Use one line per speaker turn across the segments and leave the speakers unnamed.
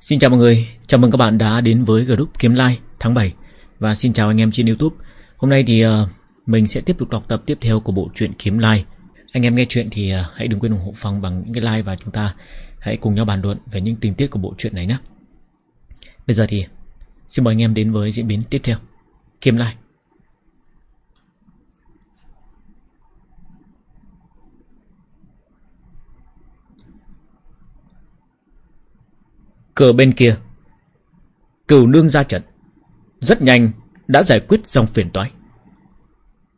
Xin chào mọi người, chào mừng các bạn đã đến với group Kiếm Like tháng 7 Và xin chào anh em trên Youtube. Hôm nay thì uh, mình sẽ tiếp tục đọc tập tiếp theo của bộ truyện Kiếm Like Anh em nghe chuyện thì uh, hãy đừng quên ủng hộ Phong bằng những cái like Và chúng ta hãy cùng nhau bàn luận về những tình tiết của bộ truyện này nhé. Bây giờ thì xin mời anh em đến với diễn biến tiếp theo. Kiếm Like Cửa bên kia. Cửu nương ra trận. Rất nhanh, đã giải quyết xong phiền toái.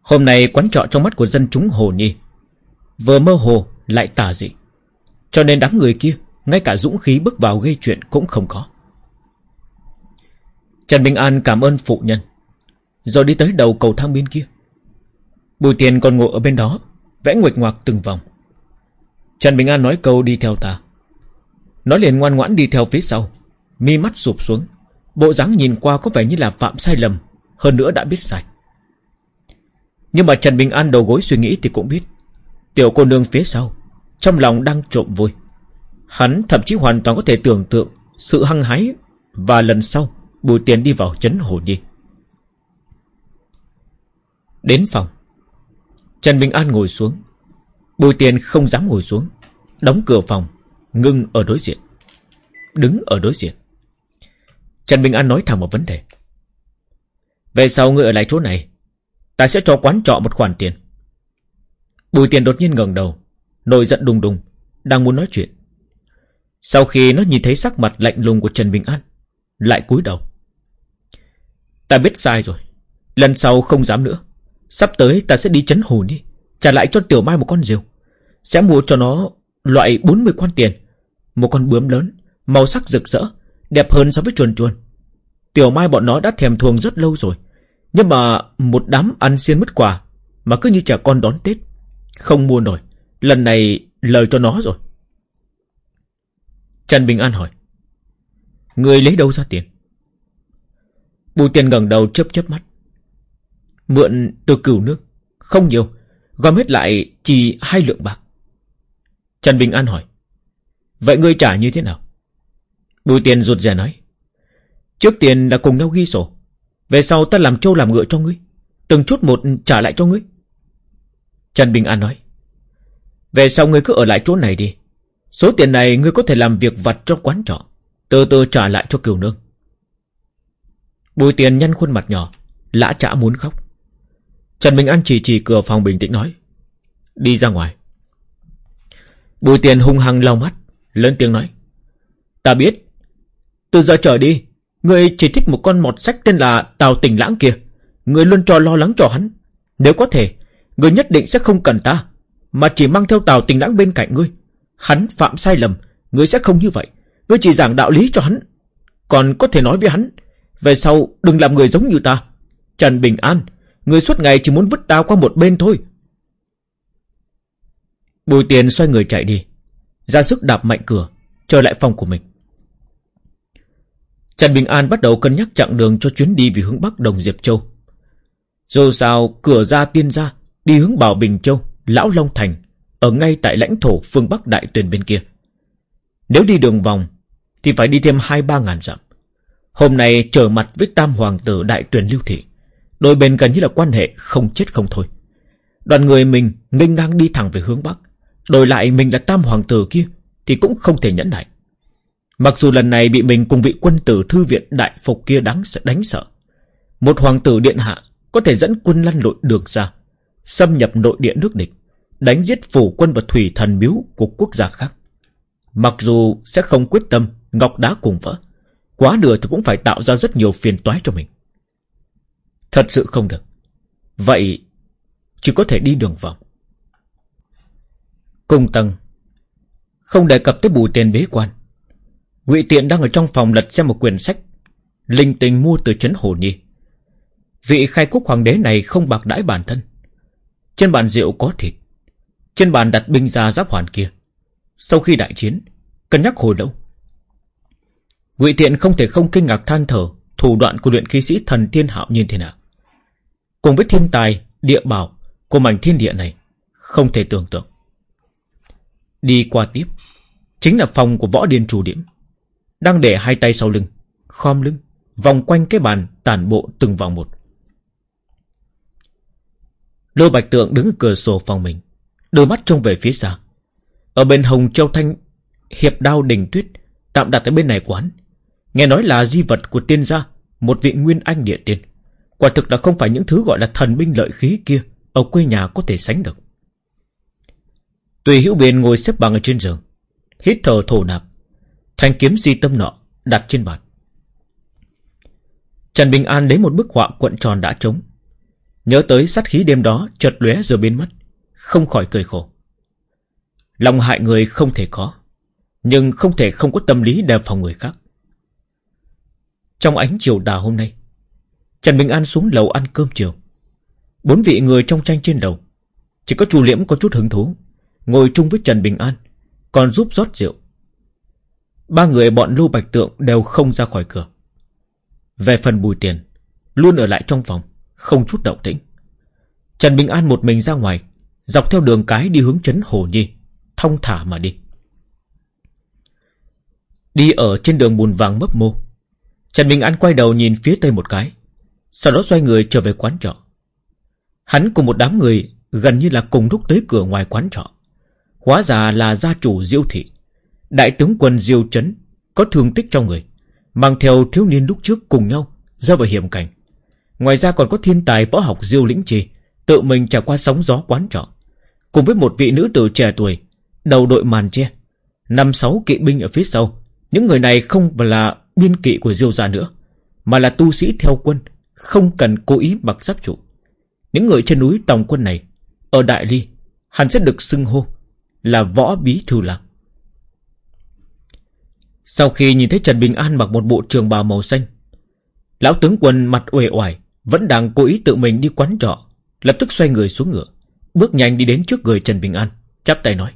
Hôm nay quán trọ trong mắt của dân chúng Hồ Nhi Vừa mơ hồ, lại tà dị. Cho nên đám người kia, Ngay cả dũng khí bước vào gây chuyện cũng không có. Trần Bình An cảm ơn phụ nhân. Rồi đi tới đầu cầu thang bên kia. Bùi tiền còn ngồi ở bên đó, Vẽ nguệch ngoạc từng vòng. Trần Bình An nói câu đi theo ta nó liền ngoan ngoãn đi theo phía sau. Mi mắt sụp xuống. Bộ dáng nhìn qua có vẻ như là phạm sai lầm, Hơn nữa đã biết sai. Nhưng mà Trần Bình An đầu gối suy nghĩ thì cũng biết. Tiểu cô nương phía sau, Trong lòng đang trộm vui. Hắn thậm chí hoàn toàn có thể tưởng tượng Sự hăng hái Và lần sau Bùi tiền đi vào chấn hồ nhi Đến phòng, Trần Bình An ngồi xuống. Bùi tiền không dám ngồi xuống, Đóng cửa phòng. Ngưng ở đối diện, Đứng ở đối diện. Trần Bình An nói thẳng một vấn đề. Về sau ngươi ở lại chỗ này, Ta sẽ cho quán trọ một khoản tiền. Bùi tiền đột nhiên ngẩng đầu, Nổi giận đùng đùng, Đang muốn nói chuyện. Sau khi nó nhìn thấy sắc mặt lạnh lùng của Trần Bình An, Lại cúi đầu. Ta biết sai rồi, Lần sau không dám nữa. Sắp tới ta sẽ đi chấn hồn đi, Trả lại cho Tiểu Mai một con diều Sẽ mua cho nó loại 40 quan tiền một con bướm lớn, màu sắc rực rỡ, đẹp hơn so với chuồn chuồn. Tiểu Mai bọn nó đã thèm thuồng rất lâu rồi. Nhưng mà một đám ăn xiên mất quà, mà cứ như trẻ con đón Tết. Không mua nổi, lần này lời cho nó rồi. Trần Bình An hỏi. Người lấy đâu ra tiền? Bùi tiền gần đầu chớp chớp mắt. Mượn từ cửu nước, không nhiều, gom hết lại chỉ hai lượng bạc. Trần Bình An hỏi. Vậy ngươi trả như thế nào? Bùi tiền rụt rè nói. Trước tiền đã cùng nhau ghi sổ. Về sau ta làm trâu làm ngựa cho ngươi. Từng chút một trả lại cho ngươi. Trần Bình An nói. Về sau ngươi cứ ở lại chỗ này đi. Số tiền này ngươi có thể làm việc vặt cho quán trọ. Từ từ trả lại cho kiều nương. Bùi tiền nhăn khuôn mặt nhỏ. Lã chả muốn khóc. Trần Bình An chỉ chỉ cửa phòng bình tĩnh nói. Đi ra ngoài. Bùi tiền hung hăng lau mắt. Lớn tiếng nói. Ta biết. Từ giờ trở đi, người chỉ thích một con mọt sách tên là Tào Tình Lãng kia. Người luôn cho lo lắng cho hắn. Nếu có thể, người nhất định sẽ không cần ta, mà chỉ mang theo Tào Tình Lãng bên cạnh ngươi. Hắn phạm sai lầm, ngươi sẽ không như vậy. Ngươi chỉ giảng đạo lý cho hắn. Còn có thể nói với hắn, về sau đừng làm người giống như ta. Trần Bình An, người suốt ngày chỉ muốn vứt ta qua một bên thôi. Bùi tiền xoay người chạy đi ra sức đạp mạnh cửa Trở lại phòng của mình. Trần Bình An bắt đầu cân nhắc chặng đường Cho chuyến đi về hướng Bắc Đồng Diệp Châu. Dù sao, cửa ra tiên ra, Đi hướng Bảo Bình Châu, Lão Long Thành, Ở ngay tại lãnh thổ phương Bắc Đại Tuyền bên kia. Nếu đi đường vòng, Thì phải đi thêm hai ba ngàn dặm. Hôm nay trở mặt với Tam Hoàng tử Đại Tuyền Lưu Thị, Đôi bên gần như là quan hệ không chết không thôi. Đoàn người mình nghênh ngang đi thẳng về hướng Bắc. Đổi lại mình là tam hoàng tử kia, Thì cũng không thể nhẫn nại. Mặc dù lần này bị mình cùng vị quân tử thư viện đại phục kia đáng sợ, đánh sợ, Một hoàng tử điện hạ Có thể dẫn quân lăn lội đường ra, Xâm nhập nội địa nước địch, Đánh giết phủ quân và thủy thần miếu của quốc gia khác. Mặc dù sẽ không quyết tâm Ngọc đá cùng vỡ, Quá nửa thì cũng phải tạo ra rất nhiều phiền toái cho mình. Thật sự không được. Vậy Chỉ có thể đi đường vòng. Cung tầng. Không đề cập tới bù tiền bế quan. Ngụy Tiện đang ở trong phòng lật xem một quyển sách. Linh tình mua từ trấn Hồ Nhi. Vị khai quốc hoàng đế này không bạc đãi bản thân. Trên bàn rượu có thịt. Trên bàn đặt binh ra giáp hoàn kia. Sau khi đại chiến, Cân nhắc hồi đâu ngụy Tiện không thể không kinh ngạc than thở Thủ đoạn của luyện khí sĩ thần tiên hạo như thế nào. Cùng với thiên tài, Địa bảo của mảnh thiên địa này, Không thể tưởng tượng. Đi qua tiếp. Chính là phòng của võ điên chủ điểm. Đang để hai tay sau lưng, Khom lưng, Vòng quanh cái bàn tản bộ từng vòng một. Lô Bạch Tượng đứng ở cửa sổ phòng mình, Đôi mắt trông về phía xa. Ở bên hồng châu thanh, Hiệp đao đình tuyết, Tạm đặt ở bên này quán. Nghe nói là di vật của tiên gia, Một vị nguyên anh địa tiên. Quả thực là không phải những thứ gọi là thần binh lợi khí kia Ở quê nhà có thể sánh được. Tùy hữu biên ngồi xếp bằng ở trên giường, Hít thở thổ nạp, Thanh kiếm di tâm nọ đặt trên bàn. Trần Bình An lấy một bức họa cuộn tròn đã trống. Nhớ tới sát khí đêm đó chợt lóe rồi biến mất, Không khỏi cười khổ. Lòng hại người không thể có, Nhưng không thể không có tâm lý đề phòng người khác. Trong ánh chiều đà hôm nay, Trần Bình An xuống lầu ăn cơm chiều. Bốn vị người trong tranh trên đầu, Chỉ có chu Liễm có chút hứng thú. Ngồi chung với Trần Bình An, Còn giúp rót rượu. Ba người bọn Lưu Bạch Tượng đều không ra khỏi cửa. Về phần bùi tiền, Luôn ở lại trong phòng, Không chút động tĩnh. Trần Bình An một mình ra ngoài, Dọc theo đường cái đi hướng trấn Hồ Nhi Thông thả mà đi. Đi ở trên đường bùn vàng mấp mô, Trần Bình An quay đầu nhìn phía tây một cái, Sau đó xoay người trở về quán trọ. Hắn cùng một đám người Gần như là cùng lúc tới cửa ngoài quán trọ. Hóa ra là gia chủ Diêu Thị. Đại tướng quân Diêu Trấn Có thương tích trong người, Mang theo thiếu niên lúc trước cùng nhau Ra vào hiểm cảnh. Ngoài ra còn có thiên tài võ học Diêu Lĩnh Trì, Tự mình trải qua sóng gió quán trọ, Cùng với một vị nữ tử trẻ tuổi, Đầu đội màn che Năm sáu kỵ binh ở phía sau. Những người này không là biên kỵ của Diêu gia nữa, Mà là tu sĩ theo quân, Không cần cố ý mặc giáp trụ. Những người trên núi tòng quân này, Ở Đại Ly Hắn sẽ được xưng hô là võ bí thư lạc sau khi nhìn thấy Trần Bình An mặc một bộ trường bào màu xanh, Lão tướng quân mặt uể oải Vẫn đang cố ý tự mình đi quán trọ, Lập tức xoay người xuống ngựa, Bước nhanh đi đến trước người Trần Bình An, Chắp tay nói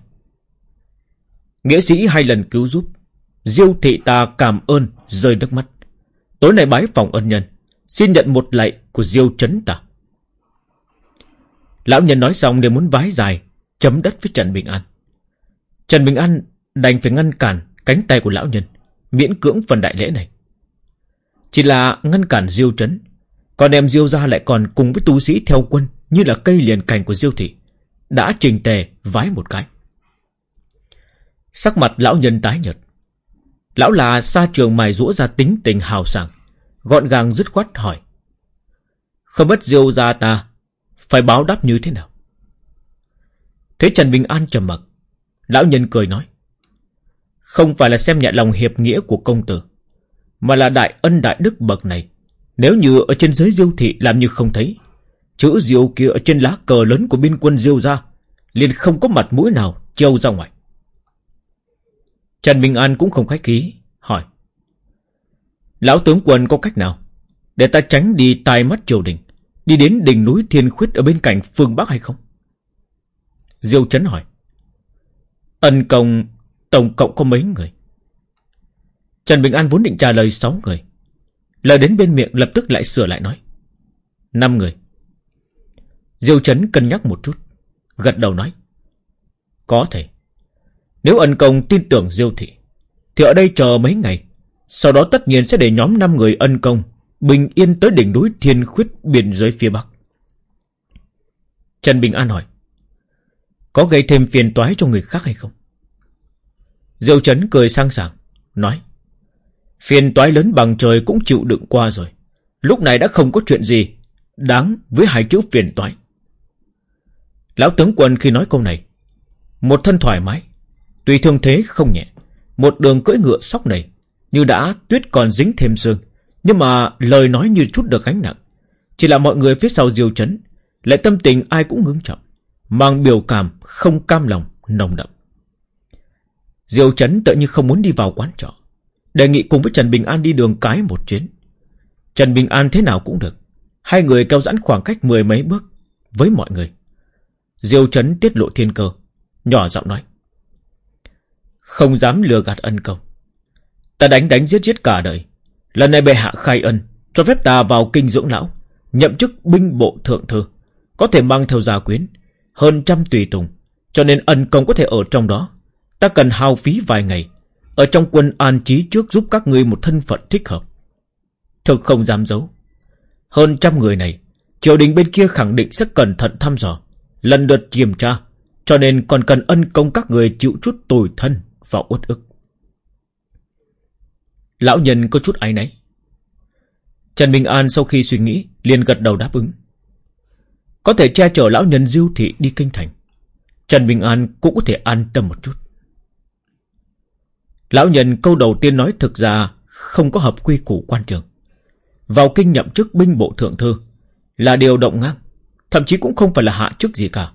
Nghĩa sĩ hai lần cứu giúp, Diêu thị ta cảm ơn rơi nước mắt. Tối nay bái phòng ân nhân, Xin nhận một lạy của Diêu trấn ta. Lão nhân nói xong đều muốn vái dài, Chấm đất với Trần Bình An. Trần Bình An đành phải ngăn cản Cánh tay của lão nhân, Miễn cưỡng phần đại lễ này. Chỉ là ngăn cản diêu trấn, Còn em diêu ra lại còn cùng với tu sĩ theo quân Như là cây liền cành của diêu thị, Đã trình tề vái một cái. Sắc mặt lão nhân tái nhợt. Lão là xa trường mài rũa ra tính tình hào sảng, Gọn gàng dứt khoát hỏi, Không bất diêu ra ta Phải báo đáp như thế nào? Thế Trần Bình An trầm mặc. Lão nhân cười nói, không phải là xem nhẹ lòng hiệp nghĩa của công tử, Mà là đại ân đại đức bậc này. Nếu như ở trên giới diêu thị làm như không thấy, Chữ diêu kia ở trên lá cờ lớn của biên quân diêu ra liền không có mặt mũi nào treo ra ngoài. Trần Minh An cũng không khách khí, Hỏi, Lão tướng quân có cách nào Để ta tránh đi tai mắt triều đình, Đi đến đỉnh núi Thiên Khuyết Ở bên cạnh phương Bắc hay không? Diêu Trấn hỏi Ân công, Tổng cộng có mấy người? Trần Bình An vốn định trả lời 6 người. Lời đến bên miệng lập tức lại sửa lại nói. 5 người. Diêu Trấn cân nhắc một chút, Gật đầu nói. Có thể. Nếu ân công tin tưởng Diêu Thị, Thì ở đây chờ mấy ngày. Sau đó tất nhiên sẽ để nhóm 5 người ân công Bình yên tới đỉnh núi Thiên Khuyết Biển dưới phía Bắc. Trần Bình An hỏi. Có gây thêm phiền toái cho người khác hay không Diệu Trấn cười sang sảng, nói. Phiền toái lớn bằng trời cũng chịu đựng qua rồi. Lúc này đã không có chuyện gì đáng với hai chữ phiền toái. Lão tướng quân khi nói câu này, một thân thoải mái, tuy thương thế không nhẹ, một đường cưỡi ngựa sóc này, như đã tuyết còn dính thêm sương, nhưng mà lời nói như chút được gánh nặng. Chỉ là mọi người phía sau diều chấn, lại tâm tình ai cũng ngưng trọng, mang biểu cảm không cam lòng, nồng đậm. Diêu Trấn tự như không muốn đi vào quán trọ Đề nghị cùng với Trần Bình An đi đường cái một chuyến. Trần Bình An thế nào cũng được Hai người kéo giãn khoảng cách mười mấy bước Với mọi người. Diêu Trấn tiết lộ thiên cơ Nhỏ giọng nói Không dám lừa gạt ân công. Ta đánh đánh giết giết cả đời. Lần này bệ hạ khai ân Cho phép ta vào kinh dưỡng lão Nhậm chức binh bộ thượng thư Có thể mang theo gia quyến hơn trăm tùy tùng, Cho nên ân công có thể ở trong đó. Ta cần hao phí vài ngày, Ở trong quân an trí trước giúp các ngươi một thân phận thích hợp. Thực không dám giấu, Hơn trăm người này, Triều đình bên kia khẳng định sẽ cẩn thận thăm dò, Lần lượt kiểm tra, Cho nên còn cần ân công các người chịu chút tồi thân Và uất ức. Lão nhân có chút áy náy. Trần Minh An sau khi suy nghĩ, liền gật đầu đáp ứng. Có thể che chở lão nhân diêu thị đi kinh thành. Trần bình An cũng có thể an tâm một chút. Lão nhân câu đầu tiên nói thực ra Không có hợp quy củ quan trường. Vào kinh nhậm chức binh bộ thượng thư Là điều động ngang, Thậm chí cũng không phải là hạ chức gì cả.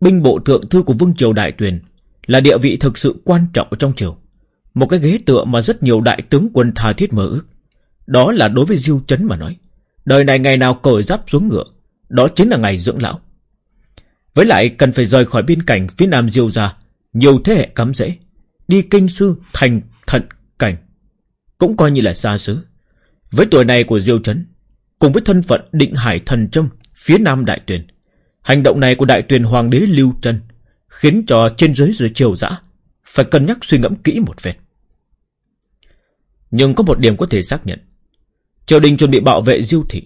Binh bộ thượng thư của Vương Triều Đại Tuyền Là địa vị thực sự quan trọng ở trong triều, Một cái ghế tựa mà rất nhiều đại tướng quân tha thiết mơ ước. Đó là đối với Diêu Trấn mà nói, Đời này ngày nào cởi giáp xuống ngựa đó chính là ngày dưỡng lão. Với lại cần phải rời khỏi biên cảnh phía nam Diêu ra Nhiều thế hệ cắm rễ, Đi kinh sư thành thận cảnh, Cũng coi như là xa xứ. Với tuổi này của Diêu Trấn Cùng với thân phận định hải thần trâm Phía nam đại tuyển Hành động này của đại tuyển hoàng đế Lưu Trân Khiến cho trên dưới dưới triều dã Phải cân nhắc suy ngẫm kỹ một phen. Nhưng có một điểm có thể xác nhận. Triều đình chuẩn bị bảo vệ Diêu Thị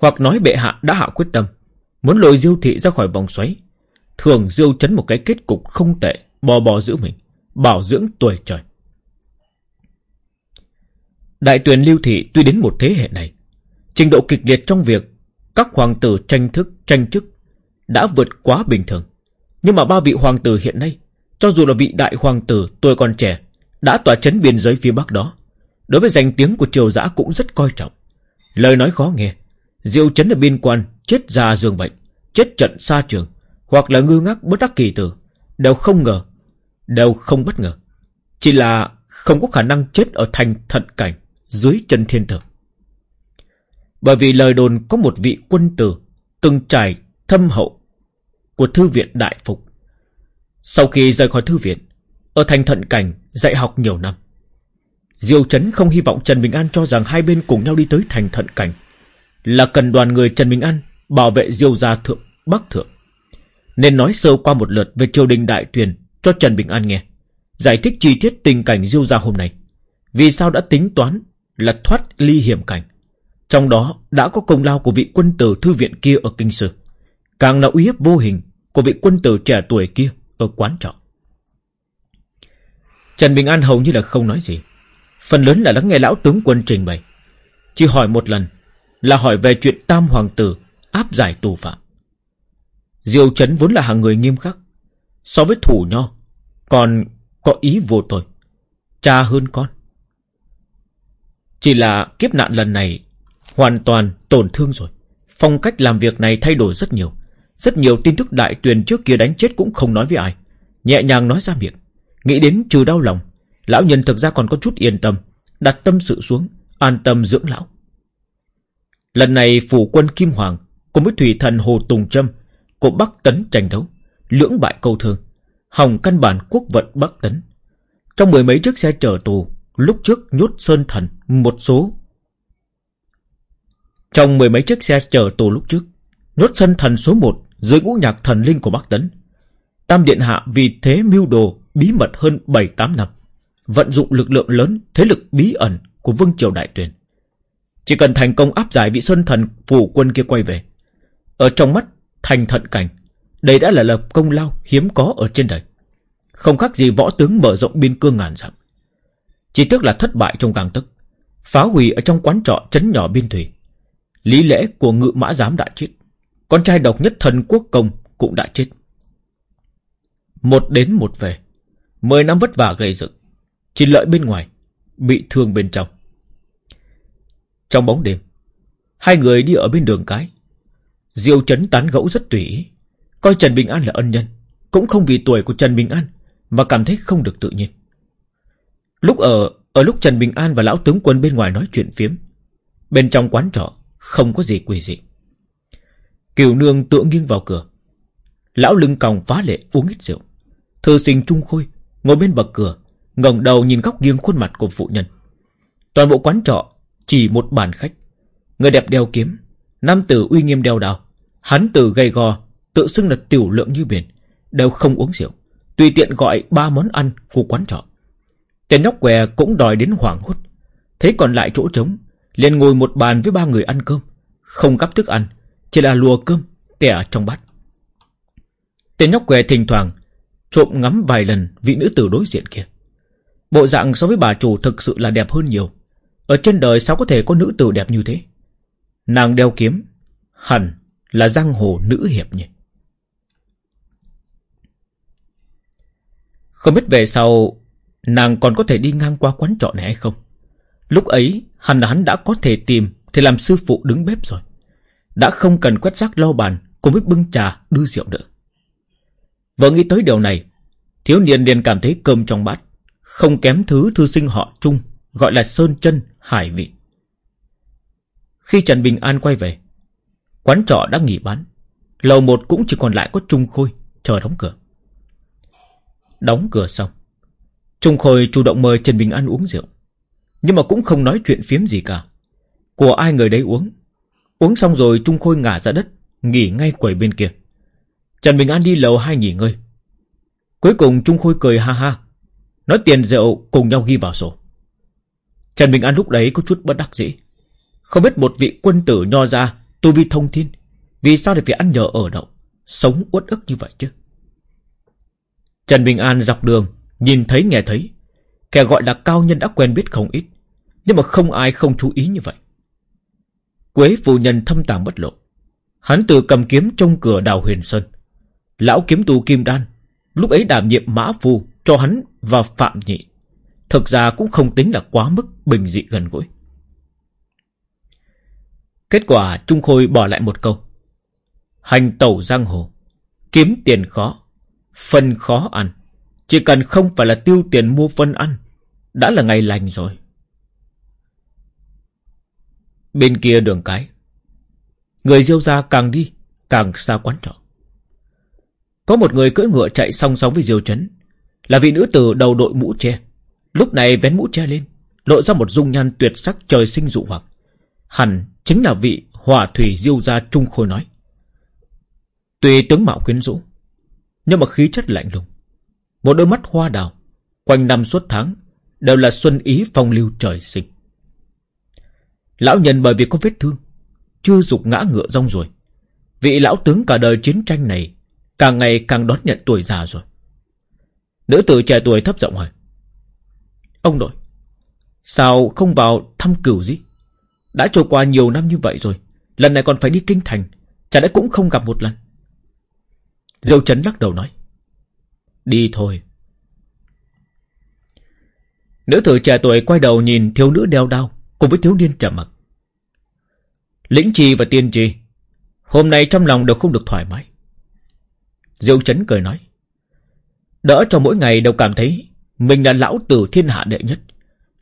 hoặc nói bệ hạ đã hạ quyết tâm, Muốn lôi Diêu Thị ra khỏi vòng xoáy. Thường Diêu chấn một cái kết cục không tệ, Bò bò giữ mình, Bảo dưỡng tuổi trời. Đại tuyển lưu thị tuy đến một thế hệ này, Trình độ kịch liệt trong việc Các hoàng tử tranh thức, tranh chức Đã vượt quá bình thường. Nhưng mà ba vị hoàng tử hiện nay, Cho dù là vị đại hoàng tử tuổi còn trẻ, Đã tỏa chấn biên giới phía bắc đó, Đối với danh tiếng của triều giã cũng rất coi trọng. Lời nói khó nghe Diệu chấn ở biên quan, Chết già giường bệnh, Chết trận xa trường, Hoặc là ngư ngác bất đắc kỳ tử, Đều không ngờ, Đều không bất ngờ. Chỉ là không có khả năng chết ở thành thận cảnh Dưới chân thiên tử Bởi vì lời đồn có một vị quân tử Từng trải thâm hậu Của thư viện Đại Phục. Sau khi rời khỏi thư viện, Ở thành thận cảnh dạy học nhiều năm, Diêu Trấn không hy vọng Trần Bình An cho rằng hai bên cùng nhau đi tới thành thận cảnh. Là cần đoàn người Trần Bình An Bảo vệ Diêu gia thượng, Bắc thượng Nên nói sơ qua một lượt về triều đình đại tuyển cho Trần Bình An nghe. Giải thích chi tiết tình cảnh diêu gia hôm nay. Vì sao đã tính toán là thoát ly hiểm cảnh. Trong đó đã có công lao của vị quân tử thư viện kia ở Kinh Sư. Càng là uy hiếp vô hình của vị quân tử trẻ tuổi kia ở quán trọ. Trần Bình An hầu như là không nói gì. Phần lớn là lắng nghe lão tướng quân trình bày. Chỉ hỏi một lần là hỏi về chuyện tam hoàng tử áp giải tù phạm. Diêu Trấn vốn là hàng người nghiêm khắc, So với thủ nho Còn có ý vô tội Cha hơn con. Chỉ là kiếp nạn lần này Hoàn toàn tổn thương rồi Phong cách làm việc này thay đổi rất nhiều. Rất nhiều tin tức đại tuyền trước kia đánh chết Cũng không nói với ai Nhẹ nhàng nói ra miệng Nghĩ đến trừ đau lòng Lão nhân thực ra còn có chút yên tâm Đặt tâm sự xuống An tâm dưỡng lão. Lần này phủ quân Kim Hoàng Cùng với thủy thần Hồ Tùng Trâm Của Bắc Tấn tranh đấu lưỡng bại câu thương, hỏng căn bản quốc vận Bắc Tấn. Trong mười mấy chiếc xe chở tù, lúc trước nhốt Sơn Thần một số. Trong mười mấy chiếc xe chở tù lúc trước, nhốt Sơn Thần số một dưới ngũ nhạc thần linh của Bắc Tấn. Tam Điện Hạ vì thế mưu đồ bí mật hơn 7-8 năm, vận dụng lực lượng lớn, thế lực bí ẩn của Vương Triều Đại Tuyền. Chỉ cần thành công áp giải vị Sơn Thần phủ quân kia quay về. Ở trong mắt thành thận cảnh, đây đã là lập công lao hiếm có ở trên đời. Không khác gì võ tướng mở rộng biên cương ngàn dặm. Chỉ tiếc là thất bại trong càng tức. Phá hủy ở trong quán trọ trấn nhỏ biên thủy. Lý lễ của ngự mã giám đã chết. Con trai độc nhất thần quốc công cũng đã chết. Một đến một về. Mười năm vất vả gây dựng. Chỉ lợi bên ngoài. Bị thương bên trong. Trong bóng đêm. Hai người đi ở bên đường cái. Diêu chấn tán gẫu rất tùy ý. Coi Trần Bình An là ân nhân, Cũng không vì tuổi của Trần Bình An Mà cảm thấy không được tự nhiên Lúc ở Ở lúc Trần Bình An và lão tướng quân bên ngoài nói chuyện phiếm, Bên trong quán trọ Không có gì quỷ dị Kiều nương tựa nghiêng vào cửa Lão lưng còng phá lệ uống ít rượu Thư sinh trung khôi Ngồi bên bậc cửa, ngẩng đầu nhìn góc nghiêng khuôn mặt của phụ nhân Toàn bộ quán trọ chỉ một bàn khách. Người đẹp đeo kiếm Nam tử uy nghiêm đeo đào Hắn tử gầy gò tự xưng là tiểu lượng như biển, đều không uống rượu, tùy tiện gọi ba món ăn của quán trọ. Tên nhóc què cũng đòi đến hoảng hốt Thấy còn lại chỗ trống liền ngồi một bàn với ba người ăn cơm Không gắp thức ăn Chỉ là lùa cơm tẻ trong bát. Tên nhóc què thỉnh thoảng Trộm ngắm vài lần vị nữ tử đối diện kia. Bộ dạng so với bà chủ thực sự là đẹp hơn nhiều. Ở trên đời sao có thể có nữ tử đẹp như thế? Nàng đeo kiếm, Hẳn là giang hồ nữ hiệp nhỉ? Không biết về sau, Nàng còn có thể đi ngang qua quán trọ này hay không? Lúc ấy, hẳn là hắn đã có thể tìm Thì làm sư phụ đứng bếp rồi. Đã không cần quét rác lo bàn Cùng với bưng trà, đưa rượu nữa. Vừa nghĩ tới điều này, Thiếu niên liền cảm thấy cơm trong bát, Không kém thứ thư sinh họ chung Gọi là Sơn chân, Hải Vị. Khi Trần Bình An quay về, Quán trọ đã nghỉ bán. Lầu một cũng chỉ còn lại có Trung Khôi Chờ đóng cửa. Đóng cửa xong, Trung Khôi chủ động mời Trần Bình An uống rượu. Nhưng mà cũng không nói chuyện phiếm gì cả. Của ai người đấy uống? Uống xong rồi Trung Khôi ngả ra đất, Nghỉ ngay quầy bên kia. Trần Bình An đi lầu hai nghỉ ngơi. Cuối cùng Trung Khôi cười ha ha, Nói tiền rượu cùng nhau ghi vào sổ. Trần Bình An lúc đấy có chút bất đắc dĩ. Không biết một vị quân tử nho ra Tu vi thông thiên, Vì sao lại phải ăn nhờ ở đậu, Sống uất ức như vậy chứ? Trần Bình An dọc đường, Nhìn thấy nghe thấy, Kẻ gọi là cao nhân đã quen biết không ít, Nhưng mà không ai không chú ý như vậy. Quế phụ nhân thâm tàng bất lộ. Hắn từ cầm kiếm trong cửa đào huyền sơn. Lão kiếm tù kim đan, Lúc ấy đảm nhiệm mã phù Cho hắn và phạm nhị. Thực ra cũng không tính là quá mức bình dị gần gũi. Kết quả Trung Khôi bỏ lại một câu. Hành tẩu giang hồ, Kiếm tiền khó, Phân khó ăn. Chỉ cần không phải là tiêu tiền mua phân ăn, Đã là ngày lành rồi. Bên kia đường cái, Người diêu ra càng đi, Càng xa quán trọ. Có một người cưỡi ngựa chạy song song với diêu chấn, Là vị nữ tử đầu đội mũ che. Lúc này vén mũ che lên, Lộ ra một dung nhan tuyệt sắc trời sinh dụ hoặc Hẳn chính là vị hỏa thủy diêu gia trung khôi nói Tuy tướng mạo quyến rũ, Nhưng mà khí chất lạnh lùng, Một đôi mắt hoa đào, Quanh năm suốt tháng, Đều là xuân ý phong lưu trời sinh Lão nhân bởi vì có vết thương, chưa dục ngã ngựa rong rồi. Vị lão tướng cả đời chiến tranh này, càng ngày càng đón nhận tuổi già rồi. Nữ tử trẻ tuổi thấp giọng hỏi. Ông nội, sao không vào thăm cửu gì? Đã trôi qua nhiều năm như vậy rồi, lần này còn phải đi kinh thành, chả lẽ cũng không gặp một lần. Diêu Trấn lắc đầu nói. Đi thôi. Nữ tử trẻ tuổi quay đầu nhìn thiếu nữ đeo đao cùng với thiếu niên trầm mặc. Lĩnh trì và tiên trì Hôm nay trong lòng đều không được thoải mái Diêu chấn cười nói Đỡ cho mỗi ngày đều cảm thấy mình là lão tử thiên hạ đệ nhất.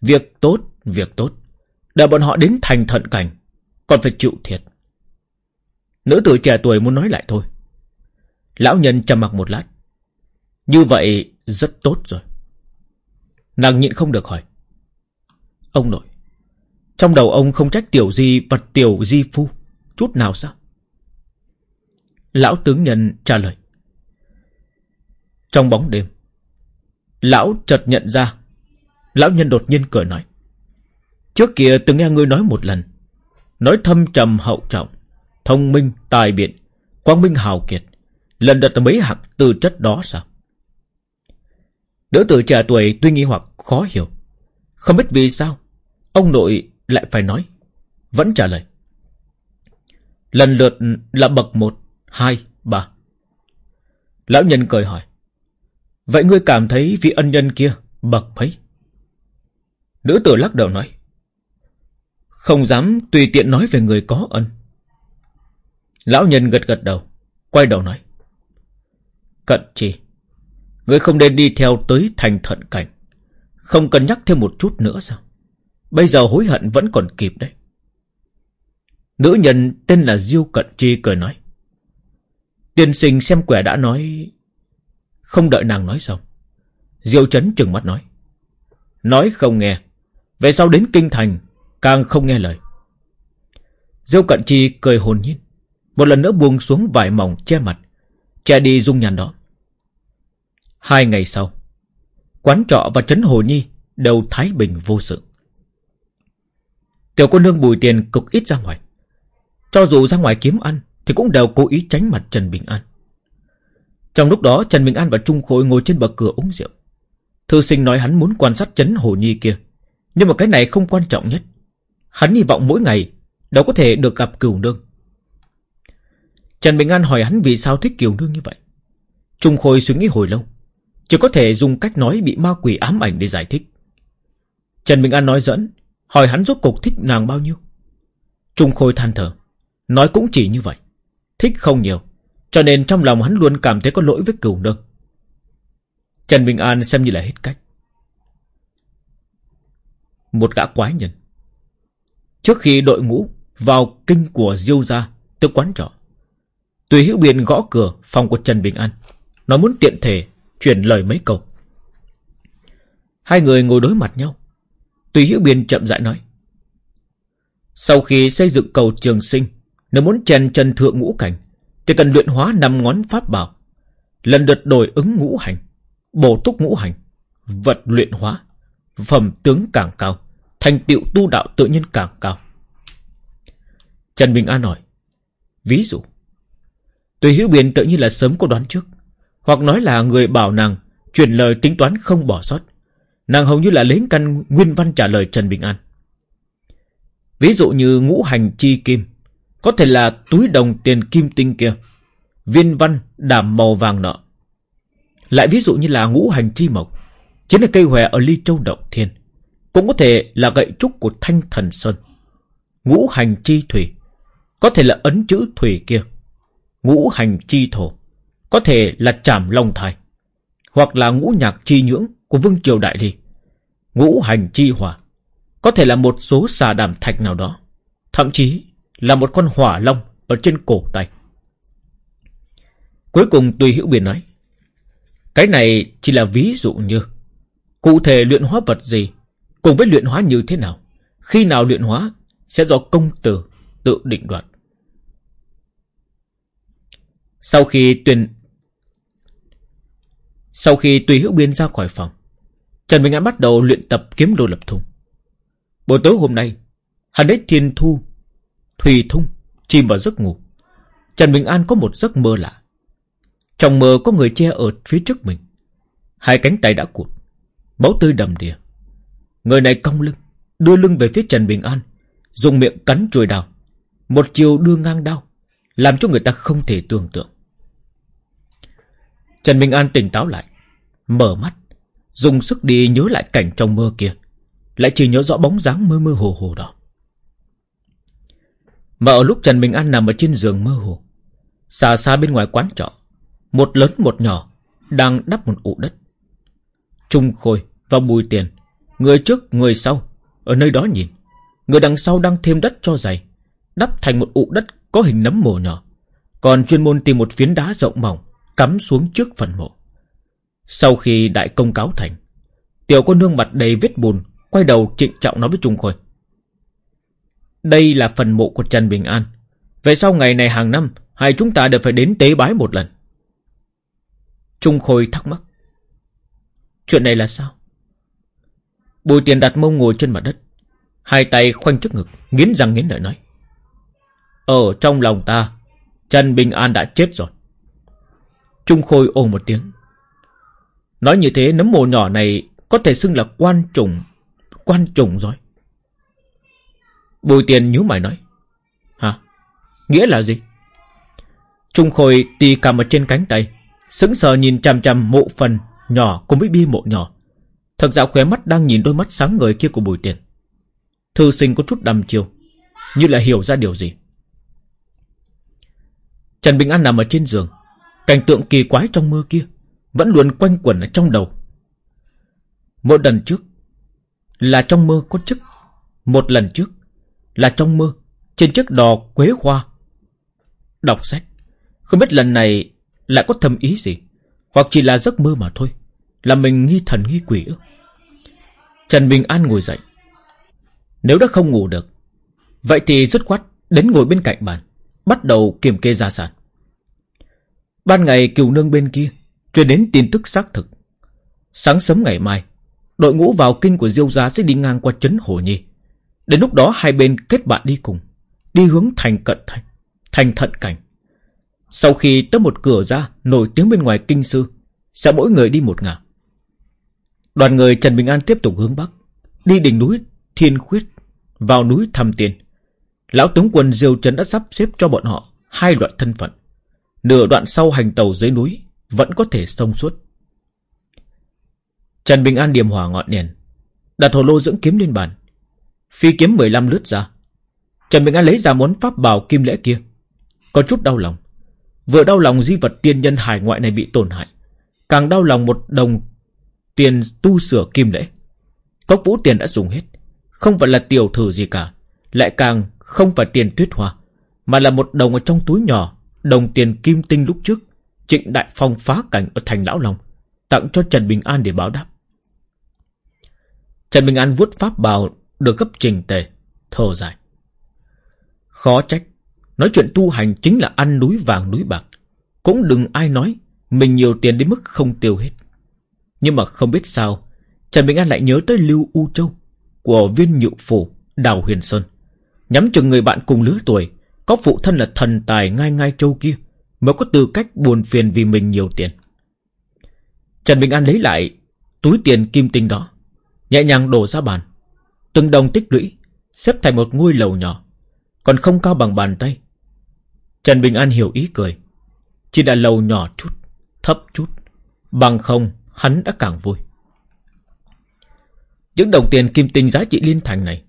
Việc tốt, việc tốt. Đợi bọn họ đến thành thận cảnh Còn phải chịu thiệt. Nữ tử trẻ tuổi muốn nói lại thôi. Lão nhân trầm mặc một lát. Như vậy rất tốt rồi. Nàng nhịn không được hỏi. Ông nội trong đầu ông không trách tiểu di và tiểu di phu. Chút nào sao? Lão tướng nhân trả lời. Trong bóng đêm Lão chợt nhận ra Lão nhân đột nhiên cười nói Trước kia từng nghe ngươi nói một lần Nói thâm trầm hậu trọng Thông minh, tài biện Quang minh hào kiệt Lần đặt mấy hạng tư chất đó sao Đỡ tử trẻ tuổi tuy nghi hoặc khó hiểu Không biết vì sao Ông nội lại phải nói. Vẫn trả lời. Lần lượt là bậc 1, 2, 3. Lão nhân cười hỏi. Vậy ngươi cảm thấy vị ân nhân kia bậc mấy? Nữ tử lắc đầu nói. Không dám tùy tiện nói về người có ân. Lão nhân gật gật đầu, quay đầu nói. Cận chi, ngươi không nên đi theo tới thành thận cảnh. Không cần nhắc thêm một chút nữa sao? Bây giờ hối hận vẫn còn kịp đấy. Nữ nhân tên là Diêu Cận Chi cười nói. Tiên sinh xem quẻ đã nói... Không đợi nàng nói xong. Diêu Trấn trừng mắt nói. Nói không nghe. Về sau đến kinh thành, càng không nghe lời. Diêu Cận Chi cười hồn nhiên. Một lần nữa buông xuống vải mỏng che mặt. Che đi dung nhàn đó. Hai ngày sau. Quán trọ và Trấn Hồ Nhi Đều thái bình vô sự Tiểu cô nương bùi tiền cực ít ra ngoài Cho dù ra ngoài kiếm ăn Thì cũng đều cố ý tránh mặt Trần Bình An trong lúc đó, Trần Bình An và Trung Khôi ngồi trên bậc cửa uống rượu. Thư sinh nói hắn muốn quan sát chấn Hồ Nhi kia, Nhưng mà cái này không quan trọng nhất. Hắn hy vọng mỗi ngày Đều có thể được gặp cửu nương. Trần Bình An hỏi hắn vì sao thích kiều nương như vậy. Trung Khôi suy nghĩ hồi lâu, Chỉ có thể dùng cách nói bị ma quỷ ám ảnh để giải thích. Trần Bình An nói dẫn Hỏi hắn rốt cục thích nàng bao nhiêu. Trung Khôi than thở, Nói cũng chỉ như vậy, Thích không nhiều. Cho nên trong lòng hắn luôn cảm thấy có lỗi với cửu nương. Trần Bình An xem như là hết cách. Một gã quái nhân. Trước khi đội ngũ Vào kinh của Diêu gia, Tức quán trọ, Tùy hữu biên gõ cửa phòng của Trần Bình An Nó muốn tiện thể Chuyển lời mấy câu. Hai người ngồi đối mặt nhau. Tùy hữu biên chậm rãi nói, Sau khi xây dựng cầu trường sinh, Nếu muốn chèn chân thượng ngũ cảnh thì cần luyện hóa năm ngón pháp bảo, Lần lượt đổi ứng ngũ hành, Bổ túc ngũ hành, Vật luyện hóa, Phẩm tướng càng cao, Thành tựu tu đạo tự nhiên càng cao. Trần Bình An nói Ví dụ, Tùy hữu biên tự nhiên là sớm có đoán trước, Hoặc nói là người bảo nàng Truyền lời tính toán không bỏ sót, Nàng hầu như là lấy căn nguyên văn trả lời Trần Bình An. Ví dụ như ngũ hành chi kim có thể là túi đồng tiền kim tinh kia. Viên văn đảm màu vàng nọ. Lại ví dụ như là ngũ hành chi mộc. Chính là cây hòe ở ly châu động thiên. Cũng có thể là gậy trúc của thanh thần sơn. Ngũ hành chi thủy. Có thể là ấn chữ thủy kia. Ngũ hành chi thổ. Có thể là chảm long thai. Hoặc là ngũ nhạc chi nhưỡng Của vương triều đại ly. Ngũ hành chi hỏa. Có thể là một số xà đàm thạch nào đó. Thậm chí là một con hỏa long Ở trên cổ tay. Cuối cùng tùy hữu biển nói, Cái này chỉ là ví dụ như, Cụ thể luyện hóa vật gì, Cùng với luyện hóa như thế nào, Khi nào luyện hóa Sẽ do công tử tự định đoạt. Sau khi tuyên Sau khi tùy hữu biên ra khỏi phòng, Trần Bình An bắt đầu luyện tập kiếm đồ lập thùng. Buổi tối hôm nay, Hắn đến thiên thu Thùy thung Chìm vào giấc ngủ. Trần Bình An có một giấc mơ lạ. Trong mơ có người che ở phía trước mình. Hai cánh tay đã cụt Máu tươi đầm đìa. Người này cong lưng Đưa lưng về phía Trần Bình An Dùng miệng cắn chuôi đào. Một chiều đưa ngang đau, Làm cho người ta không thể tưởng tượng. Trần Bình An tỉnh táo lại Mở mắt Dùng sức đi nhớ lại cảnh trong mơ kia. Lại chỉ nhớ rõ bóng dáng mơ mơ hồ hồ đó. Mà ở lúc Trần Bình An nằm ở trên giường mơ hồ, Xa xa bên ngoài quán trọ, Một lớn một nhỏ Đang đắp một ụ đất. Trung Khôi và Bùi Tiền, Người trước, người sau, Ở nơi đó nhìn. Người đằng sau đang thêm đất cho dày Đắp thành một ụ đất có hình nấm mồ nhỏ. Còn chuyên môn tìm một phiến đá rộng mỏng, Cắm xuống trước phần mộ. Sau khi đại công cáo thành, Tiểu cô nương mặt đầy vết bùn Quay đầu trịnh trọng nói với Trung Khôi. Đây là phần mộ của Trần Bình An. Về sau ngày này hàng năm Hai chúng ta đều phải đến tế bái một lần. Trung Khôi thắc mắc. Chuyện này là sao? Bùi tiền đặt mông ngồi trên mặt đất Hai tay khoanh trước ngực Nghiến răng nghiến lợi nói. Ở trong lòng ta Trần Bình An đã chết rồi. Trung Khôi ồ một tiếng. Nói như thế nấm mồ nhỏ này có thể xưng là quan trùng, quan trùng rồi. Bùi tiền nhíu mày nói. Hả? Nghĩa là gì? Trung Khôi tì cầm ở trên cánh tay, sững sờ nhìn chằm chằm mộ phần nhỏ cùng với bi mộ nhỏ. Thật ra khóe mắt đang nhìn đôi mắt sáng ngời kia của bùi tiền. Thư sinh có chút đầm chiều như là hiểu ra điều gì. Trần Bình An nằm ở trên giường, Cảnh tượng kỳ quái trong mơ kia Vẫn luôn quanh quẩn ở trong đầu Một lần trước Là trong mơ có chức Một lần trước là trong mưa Trên chiếc đò quế hoa. Đọc sách, Không biết lần này lại có thầm ý gì, Hoặc chỉ là giấc mơ mà thôi, Là mình nghi thần nghi quỷ ư. Trần Bình An ngồi dậy. Nếu đã không ngủ được, Vậy thì dứt khoát Đến ngồi bên cạnh bàn, Bắt đầu kiểm kê gia sản. Ban ngày kiều nương bên kia Truyền đến tin tức xác thực. Sáng sớm ngày mai, Đội ngũ vào kinh của Diêu gia sẽ đi ngang qua trấn Hồ Nhi. Đến lúc đó hai bên kết bạn đi cùng, đi hướng thành cận thành, thành thận cảnh. Sau khi tới một cửa ra nổi tiếng bên ngoài kinh sư, sẽ mỗi người đi một ngả. Đoàn người Trần Bình An tiếp tục hướng Bắc, đi đỉnh núi Thiên Khuyết, vào núi Thăm Tiền. Lão tướng quân Diêu Trấn đã sắp xếp cho bọn họ hai loại thân phận. Nửa đoạn sau hành tàu dưới núi vẫn có thể thông suốt. Trần Bình An điểm hỏa ngọn đèn, đặt hồ lô dưỡng kiếm lên bàn. Phi kiếm 15 lướt ra. Trần Bình An lấy ra món pháp bảo kim lễ kia. Có chút đau lòng. Vừa đau lòng di vật tiên nhân hải ngoại này bị tổn hại. Càng đau lòng một đồng tiền tu sửa kim lễ. Cốc vũ tiền đã dùng hết. Không phải là tiểu thử gì cả. Lại càng không phải tiền tuyết hoa. Mà là một đồng ở trong túi nhỏ. Đồng tiền kim tinh lúc trước. Trịnh Đại Phong phá cảnh ở thành Lão Long. Tặng cho Trần Bình An để báo đáp. Trần Bình An vuốt pháp bào được gấp trình tề. Thở dài. Khó trách. Nói chuyện tu hành chính là ăn núi vàng núi bạc. Cũng đừng ai nói mình nhiều tiền đến mức không tiêu hết. Nhưng mà không biết sao, Trần Bình An lại nhớ tới Lưu U Châu của viên nhự phủ Đào Huyền Sơn. Nhắm chừng người bạn cùng lứa tuổi, có phụ thân là thần tài ngai ngai châu kia, mới có tư cách buồn phiền vì mình nhiều tiền. Trần Bình An lấy lại túi tiền kim tinh đó, nhẹ nhàng đổ ra bàn. Từng đồng tích lũy, xếp thành một ngôi lầu nhỏ, còn không cao bằng bàn tay. Trần Bình An hiểu ý cười. Chỉ là lầu nhỏ chút, thấp chút, bằng không hắn đã càng vui. Những đồng tiền kim tinh giá trị liên thành này,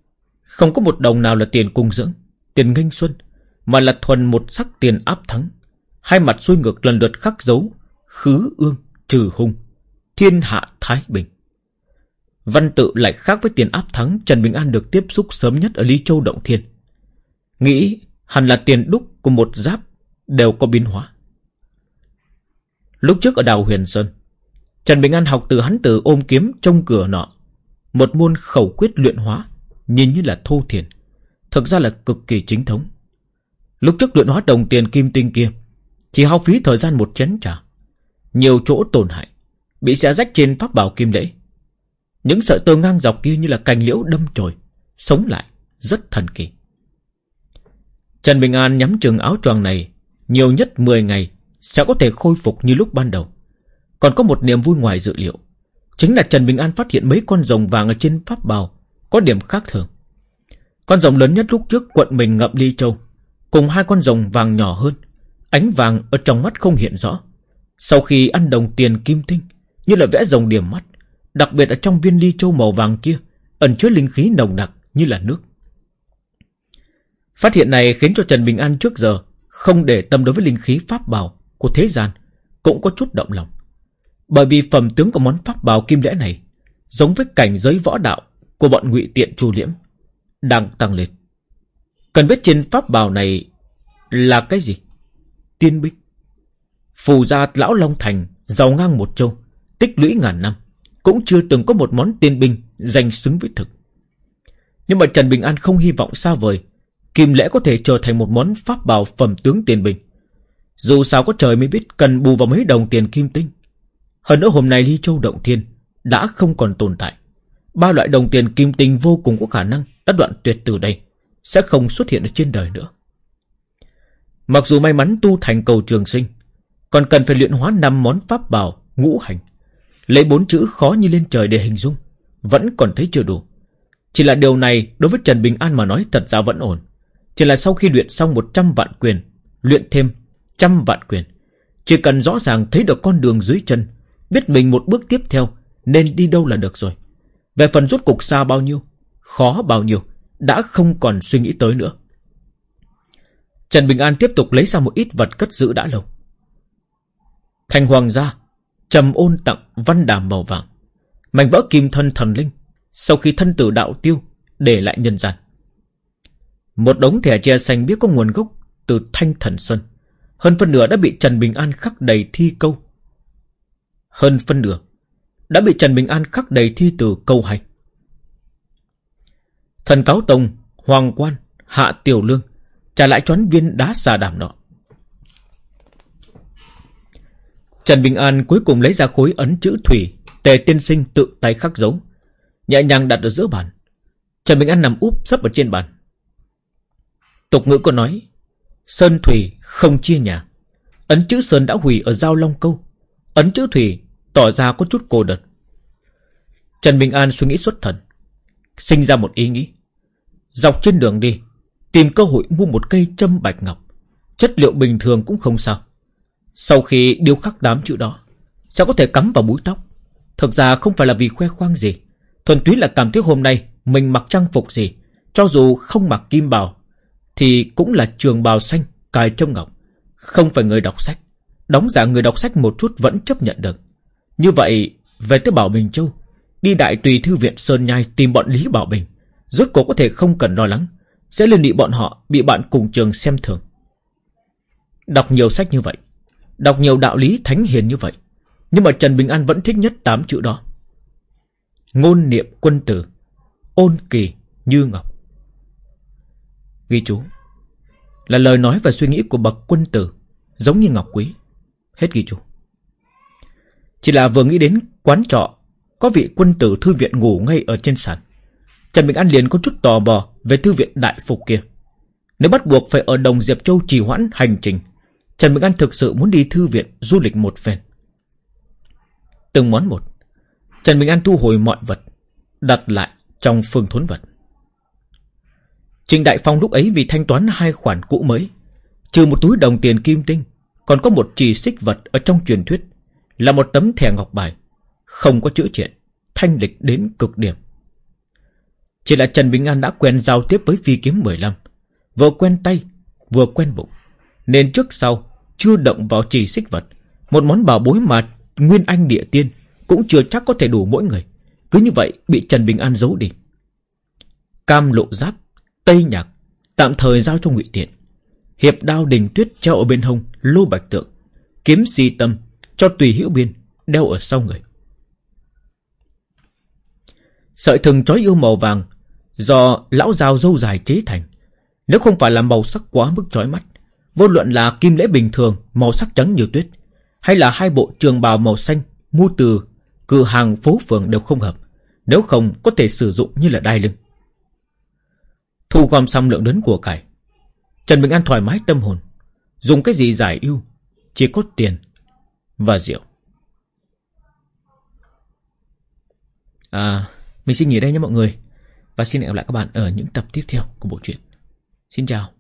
không có một đồng nào là tiền cung dưỡng, tiền nghênh xuân, mà là thuần một sắc tiền áp thắng. Hai mặt xuôi ngược lần lượt khắc dấu, khứ ương, trừ hung, thiên hạ thái bình. Văn tự lại khác với tiền áp thắng Trần Bình An được tiếp xúc sớm nhất ở Lý Châu Động Thiên. Nghĩ hẳn là tiền đúc của một giáp đều có biến hóa. Lúc trước ở đào Huyền Sơn, Trần Bình An học từ hắn từ ôm kiếm trong cửa nọ. Một môn khẩu quyết luyện hóa, nhìn như là thô thiền. Thực ra là cực kỳ chính thống. Lúc trước luyện hóa đồng tiền kim tinh kia, chỉ hao phí thời gian một chén trà. Nhiều chỗ tổn hại, bị xé rách trên pháp bảo kim lễ. Những sợi tơ ngang dọc kia như là cành liễu đâm chồi, sống lại, rất thần kỳ. Trần Bình An nhắm trường áo choàng này, nhiều nhất 10 ngày sẽ có thể khôi phục như lúc ban đầu. Còn có một niềm vui ngoài dự liệu. Chính là Trần Bình An phát hiện mấy con rồng vàng ở trên pháp bào có điểm khác thường. Con rồng lớn nhất lúc trước quận mình ngậm ly châu, cùng hai con rồng vàng nhỏ hơn, ánh vàng ở trong mắt không hiện rõ. Sau khi ăn đồng tiền kim tinh, như là vẽ rồng điểm mắt, đặc biệt ở trong viên ly châu màu vàng kia, ẩn chứa linh khí nồng nặc như là nước. Phát hiện này khiến cho Trần Bình An trước giờ không để tâm đối với linh khí pháp bảo của thế gian, cũng có chút động lòng. Bởi vì phẩm tướng của món pháp bào kim lễ này giống với cảnh giới võ đạo của bọn ngụy tiện chu liễm đang tăng lên. Cần biết trên pháp bào này là cái gì? Tiên bích. Phù gia lão Long Thành giàu ngang một châu, tích lũy ngàn năm, cũng chưa từng có một món tiên binh danh xứng với thực. Nhưng mà Trần Bình An không hy vọng xa vời, kim lẽ có thể trở thành một món pháp bào phẩm tướng tiên binh. Dù sao có trời mới biết cần bù vào mấy đồng tiền kim tinh. Hơn nữa hôm nay Ly Châu Động Thiên đã không còn tồn tại. Ba loại đồng tiền kim tinh vô cùng có khả năng đã đoạn tuyệt từ đây, sẽ không xuất hiện ở trên đời nữa. Mặc dù may mắn tu thành cầu trường sinh, còn cần phải luyện hóa năm món pháp bảo, ngũ hành. Lấy bốn chữ khó như lên trời để hình dung, vẫn còn thấy chưa đủ. Chỉ là điều này đối với Trần Bình An mà nói thật ra vẫn ổn. Chỉ là sau khi luyện xong 100 vạn quyền, luyện thêm trăm vạn quyền. Chỉ cần rõ ràng thấy được con đường dưới chân, biết mình một bước tiếp theo nên đi đâu là được rồi. Về phần rút cục xa bao nhiêu, khó bao nhiêu, đã không còn suy nghĩ tới nữa. Trần Bình An tiếp tục lấy ra một ít vật cất giữ đã lâu. Thành hoàng gia, trầm ôn tặng văn đàm màu vàng. Mảnh vỡ kim thân thần linh, sau khi thân tử đạo tiêu, để lại nhân gian. Một đống thẻ tre xanh biết có nguồn gốc từ thanh thần sơn. Hơn phân nửa đã bị Trần Bình An khắc đầy thi câu. Hơn phân nửa đã bị Trần Bình An khắc đầy thi từ câu hay. Thần cáo tông, hoàng quan, hạ tiểu lương, trả lại choán viên đá xà đảm nọ. Trần Bình An cuối cùng lấy ra khối ấn chữ thủy, tề tiên sinh tự tay khắc dấu, Nhẹ nhàng đặt ở giữa bàn. Trần Bình An nằm úp sấp ở trên bàn. Tục ngữ có nói Sơn Thủy không chia nhà. Ấn chữ Sơn đã hủy ở Giao Long Câu. Ấn chữ Thủy tỏ ra có chút cô đợt Trần Bình An suy nghĩ xuất thần Sinh ra một ý nghĩ. Dọc trên đường đi Tìm cơ hội mua một cây châm bạch ngọc. Chất liệu bình thường cũng không sao. Sau khi điêu khắc đám chữ đó, Sao có thể cắm vào mũi tóc? Thực ra không phải là vì khoe khoang gì. Thuần túy là cảm thấy hôm nay Mình mặc trang phục gì, Cho dù không mặc kim bào, Thì cũng là trường bào xanh, cài trông ngọc. Không phải người đọc sách. Đóng giả người đọc sách một chút vẫn chấp nhận được. Như vậy, Về tới Bảo Bình Châu, Đi đại tùy thư viện Sơn Nhai tìm bọn Lý Bảo Bình. Rốt cuộc có thể không cần lo lắng, Sẽ liên lị bọn họ Bị bạn cùng trường xem thường. Đọc nhiều sách như vậy Đọc nhiều đạo lý thánh hiền như vậy, Nhưng mà Trần Bình An vẫn thích nhất tám chữ đó. Ngôn niệm quân tử, Ôn kỳ như ngọc. Ghi chú, Là lời nói và suy nghĩ của bậc quân tử, Giống như ngọc quý. Hết ghi chú. Chỉ là vừa nghĩ đến quán trọ, Có vị quân tử thư viện ngủ ngay ở trên sàn. Trần Bình An liền có chút tò mò Về thư viện đại phục kia. Nếu bắt buộc phải ở Đồng Diệp Châu trì hoãn hành trình Trần Bình An thực sự muốn đi thư viện Du lịch một phen. Từng món một, Trần Bình An thu hồi mọi vật, Đặt lại trong phương thốn vật. Trình Đại Phong lúc ấy vì thanh toán hai khoản cũ mới, Trừ một túi đồng tiền kim tinh, Còn có một chỉ xích vật ở trong truyền thuyết, Là một tấm thẻ ngọc bài, Không có chữ chuyện Thanh lịch đến cực điểm. Chỉ là Trần Bình An đã quen giao tiếp với phi kiếm 15 Vừa quen tay, Vừa quen bụng, Nên trước sau chưa động vào chỉ xích vật. Một món bảo bối mà Nguyên Anh địa tiên Cũng chưa chắc có thể đủ mỗi người. Cứ như vậy bị Trần Bình An giấu đi. Cam lộ giáp, Tây nhạc, Tạm thời giao cho ngụy Tiện. Hiệp đao đình tuyết treo ở bên hông Lô bạch tượng, Kiếm si tâm cho tùy hữu biên Đeo ở sau người. Sợi thừng trói yêu màu vàng Do lão rào dâu dài chế thành. Nếu không phải là màu sắc quá mức trói mắt Vô luận là kim lễ bình thường, Màu sắc trắng như tuyết, Hay là hai bộ trường bào màu xanh Mua từ cửa hàng phố phường đều không hợp, Nếu không có thể sử dụng như là đai lưng. Thu gom xong lượng lớn của cải, Trần Bình An thoải mái tâm hồn, Dùng cái gì giải ưu, Chỉ có tiền Và rượu. À Mình xin nghỉ đây nha mọi người, Và xin hẹn gặp lại các bạn ở những tập tiếp theo của bộ truyện. Xin chào.